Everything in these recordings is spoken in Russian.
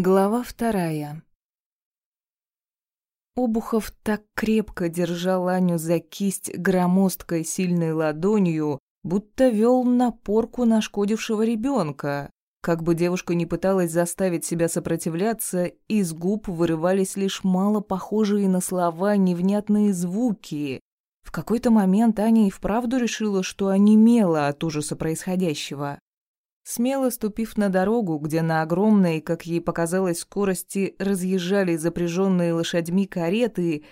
Глава вторая. Обухов так крепко держал Аню за кисть громоздкой сильной ладонью, будто вел на порку нашкодившего ребенка. Как бы девушка ни пыталась заставить себя сопротивляться, из губ вырывались лишь мало похожие на слова невнятные звуки. В какой-то момент Аня и вправду решила, что онемела от ужаса происходящего. Смело ступив на дорогу, где на огромной, как ей показалось, скорости разъезжали запряженные лошадьми кареты,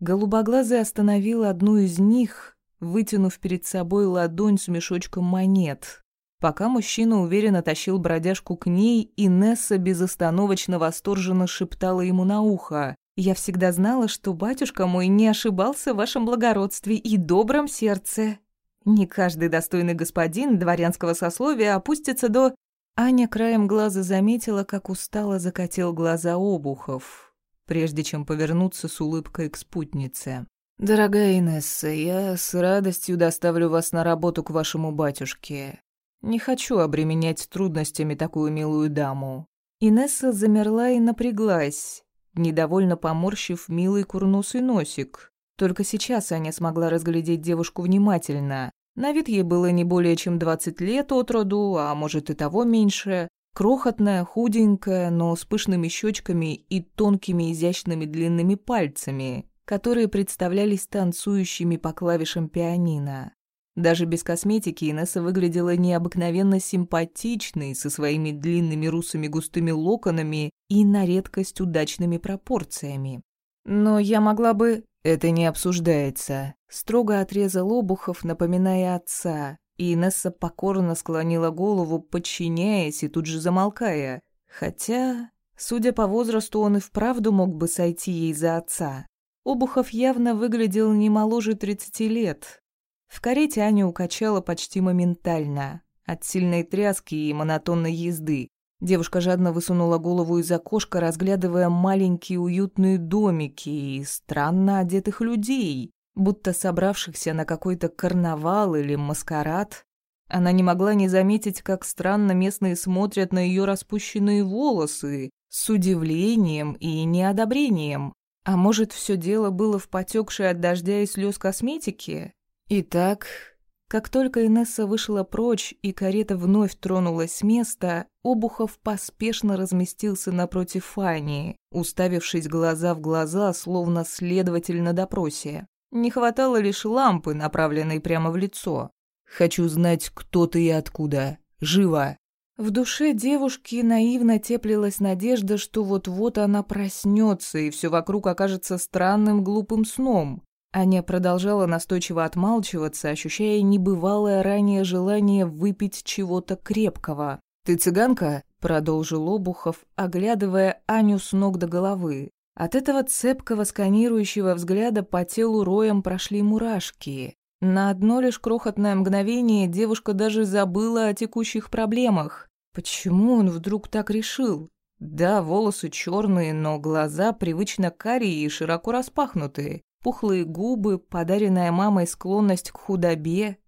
голубоглазый остановил одну из них, вытянув перед собой ладонь с мешочком монет. Пока мужчина уверенно тащил бродяжку к ней, Инесса безостановочно восторженно шептала ему на ухо. «Я всегда знала, что батюшка мой не ошибался в вашем благородстве и добром сердце. Не каждый достойный господин дворянского сословия опустится до... Аня краем глаза заметила, как устало закатил глаза обухов, прежде чем повернуться с улыбкой к спутнице. «Дорогая Инесса, я с радостью доставлю вас на работу к вашему батюшке. Не хочу обременять трудностями такую милую даму». Инесса замерла и напряглась, недовольно поморщив милый курносый носик. Только сейчас Аня смогла разглядеть девушку внимательно. На вид ей было не более чем 20 лет от роду, а может и того меньше. Крохотная, худенькая, но с пышными щечками и тонкими изящными длинными пальцами, которые представлялись танцующими по клавишам пианино. Даже без косметики Инесса выглядела необыкновенно симпатичной, со своими длинными русыми густыми локонами и на редкость удачными пропорциями. Но я могла бы... Это не обсуждается. Строго отрезал Обухов, напоминая отца, и Инесса покорно склонила голову, подчиняясь и тут же замолкая. Хотя, судя по возрасту, он и вправду мог бы сойти ей за отца. Обухов явно выглядел не моложе тридцати лет. В карете Аню укачала почти моментально, от сильной тряски и монотонной езды. Девушка жадно высунула голову из окошка, разглядывая маленькие уютные домики и странно одетых людей, будто собравшихся на какой-то карнавал или маскарад. Она не могла не заметить, как странно местные смотрят на ее распущенные волосы, с удивлением и неодобрением. А может, все дело было в потекшей от дождя и слез косметике? Итак, как только Инесса вышла прочь и карета вновь тронулась с места, Обухов поспешно разместился напротив Фани, уставившись глаза в глаза, словно следователь на допросе. Не хватало лишь лампы, направленной прямо в лицо. «Хочу знать, кто ты и откуда. Живо!» В душе девушки наивно теплилась надежда, что вот-вот она проснется, и все вокруг окажется странным глупым сном. Аня продолжала настойчиво отмалчиваться, ощущая небывалое ранее желание выпить чего-то крепкого. «Ты цыганка?» — продолжил Обухов, оглядывая Аню с ног до головы. От этого цепкого сканирующего взгляда по телу роем прошли мурашки. На одно лишь крохотное мгновение девушка даже забыла о текущих проблемах. Почему он вдруг так решил? Да, волосы черные, но глаза привычно карие и широко распахнутые пухлые губы, подаренная мамой склонность к худобе,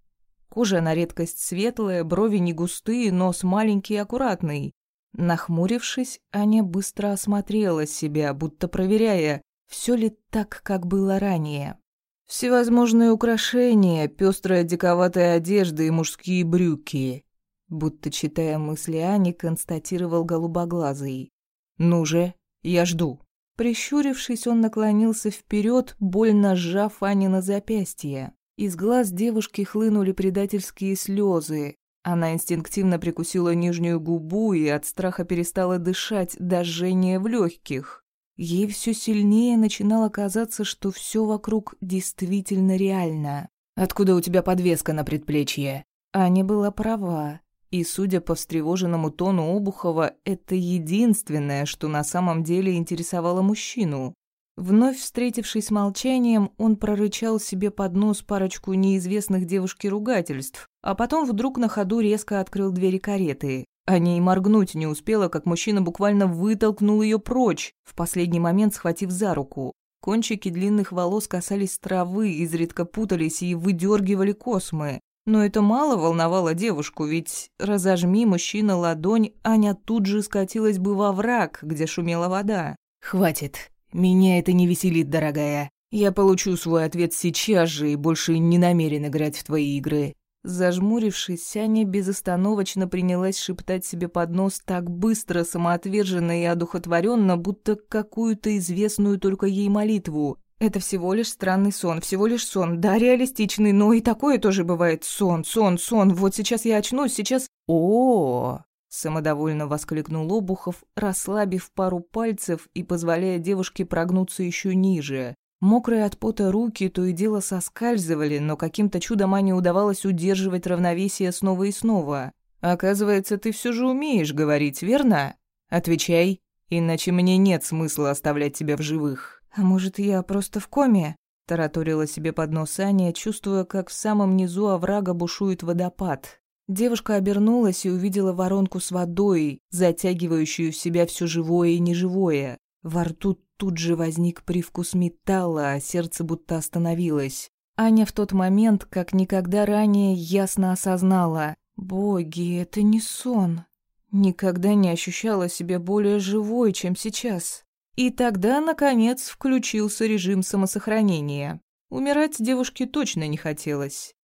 кожа на редкость светлая, брови не густые, нос маленький и аккуратный. Нахмурившись, Аня быстро осмотрела себя, будто проверяя, все ли так, как было ранее. Всевозможные украшения, пестрая диковатая одежда и мужские брюки. Будто читая мысли Ани, констатировал голубоглазый. «Ну же, я жду». Прищурившись, он наклонился вперед, больно сжав Ани на запястье. Из глаз девушки хлынули предательские слезы. Она инстинктивно прикусила нижнюю губу и от страха перестала дышать до в легких. Ей все сильнее начинало казаться, что все вокруг действительно реально. «Откуда у тебя подвеска на предплечье?» Аня была права. И, судя по встревоженному тону Обухова, это единственное, что на самом деле интересовало мужчину. Вновь встретившись молчанием, он прорычал себе под нос парочку неизвестных девушке ругательств, а потом вдруг на ходу резко открыл двери кареты. Аня и моргнуть не успела, как мужчина буквально вытолкнул ее прочь, в последний момент схватив за руку. Кончики длинных волос касались травы, изредка путались и выдергивали космы. Но это мало волновало девушку, ведь разожми мужчина ладонь, Аня тут же скатилась бы во враг, где шумела вода. «Хватит. Меня это не веселит, дорогая. Я получу свой ответ сейчас же и больше не намерен играть в твои игры. Зажмурившись, Аня безостановочно принялась шептать себе под нос так быстро, самоотверженно и одухотворенно, будто какую-то известную только ей молитву. Это всего лишь странный сон, всего лишь сон, да, реалистичный, но и такое тоже бывает. Сон, сон, сон, вот сейчас я очнусь, сейчас... о, Самодовольно воскликнул Обухов, расслабив пару пальцев и позволяя девушке прогнуться еще ниже. Мокрые от пота руки то и дело соскальзывали, но каким-то чудом Ане удавалось удерживать равновесие снова и снова. «Оказывается, ты все же умеешь говорить, верно? Отвечай, иначе мне нет смысла оставлять тебя в живых». «А может, я просто в коме?» – тараторила себе под нос Аня, чувствуя, как в самом низу оврага бушует водопад. Девушка обернулась и увидела воронку с водой, затягивающую в себя все живое и неживое. Во рту тут же возник привкус металла, а сердце будто остановилось. Аня в тот момент, как никогда ранее, ясно осознала. «Боги, это не сон. Никогда не ощущала себя более живой, чем сейчас». И тогда, наконец, включился режим самосохранения. Умирать девушке точно не хотелось.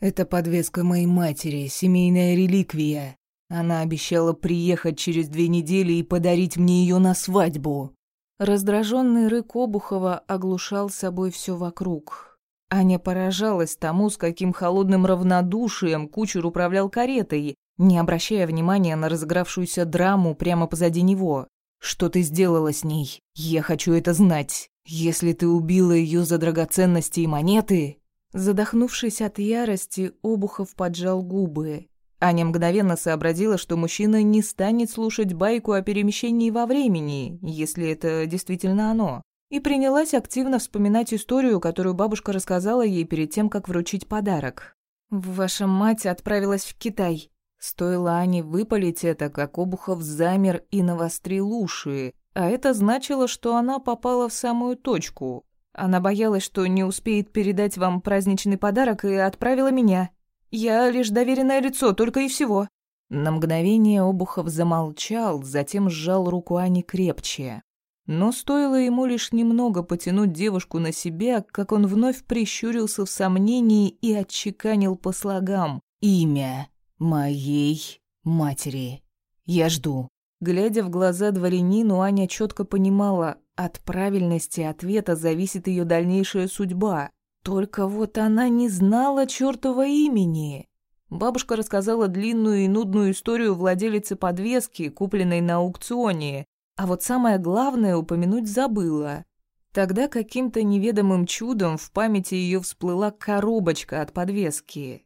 «Это подвеска моей матери, семейная реликвия. Она обещала приехать через две недели и подарить мне ее на свадьбу. Раздраженный рык Обухова оглушал собой все вокруг. Аня поражалась тому, с каким холодным равнодушием кучер управлял каретой, не обращая внимания на разыгравшуюся драму прямо позади него. «Что ты сделала с ней? Я хочу это знать. Если ты убила ее за драгоценности и монеты...» Задохнувшись от ярости, Обухов поджал губы. Аня мгновенно сообразила, что мужчина не станет слушать байку о перемещении во времени, если это действительно оно, и принялась активно вспоминать историю, которую бабушка рассказала ей перед тем, как вручить подарок. «Ваша мать отправилась в Китай». Стоило Ане выпалить это, как Обухов замер и навострил уши, а это значило, что она попала в самую точку. Она боялась, что не успеет передать вам праздничный подарок и отправила меня. Я лишь доверенное лицо, только и всего». На мгновение Обухов замолчал, затем сжал руку Ани крепче. Но стоило ему лишь немного потянуть девушку на себя, как он вновь прищурился в сомнении и отчеканил по слогам «Имя моей матери. Я жду». Глядя в глаза дворянину, Аня четко понимала, от правильности ответа зависит ее дальнейшая судьба. Только вот она не знала чертова имени. Бабушка рассказала длинную и нудную историю владелицы подвески, купленной на аукционе, а вот самое главное упомянуть забыла. Тогда каким-то неведомым чудом в памяти ее всплыла коробочка от подвески.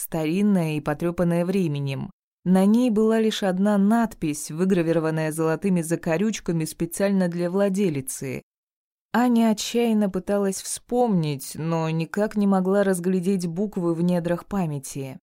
Старинная и потрепанная временем. На ней была лишь одна надпись, выгравированная золотыми закорючками специально для владелицы. Аня отчаянно пыталась вспомнить, но никак не могла разглядеть буквы в недрах памяти.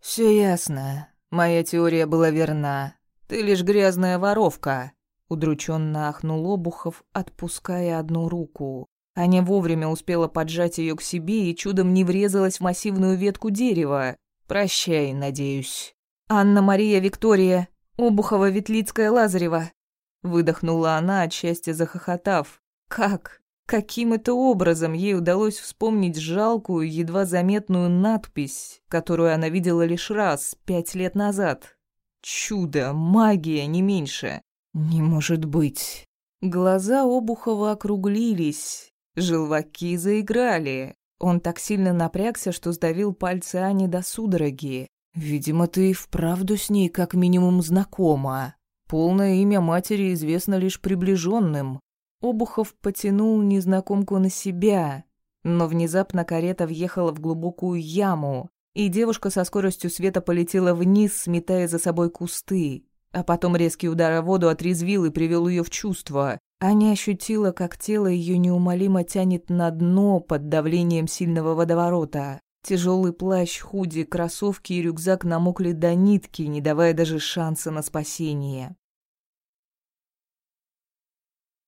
«Все ясно. Моя теория была верна. Ты лишь грязная воровка», — удрученно ахнул Обухов, отпуская одну руку. Аня вовремя успела поджать ее к себе и чудом не врезалась в массивную ветку дерева. «Прощай, надеюсь». «Анна-Мария Виктория, Обухова-Ветлицкая-Лазарева», — выдохнула она от счастья, захохотав. Как? Каким это образом ей удалось вспомнить жалкую, едва заметную надпись, которую она видела лишь раз, пять лет назад? Чудо, магия, не меньше. Не может быть. Глаза Обухова округлились, желваки заиграли. Он так сильно напрягся, что сдавил пальцы Ани до судороги. «Видимо, ты и вправду с ней как минимум знакома. Полное имя матери известно лишь приближенным. Обухов потянул незнакомку на себя, но внезапно карета въехала в глубокую яму, и девушка со скоростью света полетела вниз, сметая за собой кусты. А потом резкий удар о воду отрезвил и привел ее в чувство. Аня ощутила, как тело ее неумолимо тянет на дно под давлением сильного водоворота. Тяжелый плащ, худи, кроссовки и рюкзак намокли до нитки, не давая даже шанса на спасение.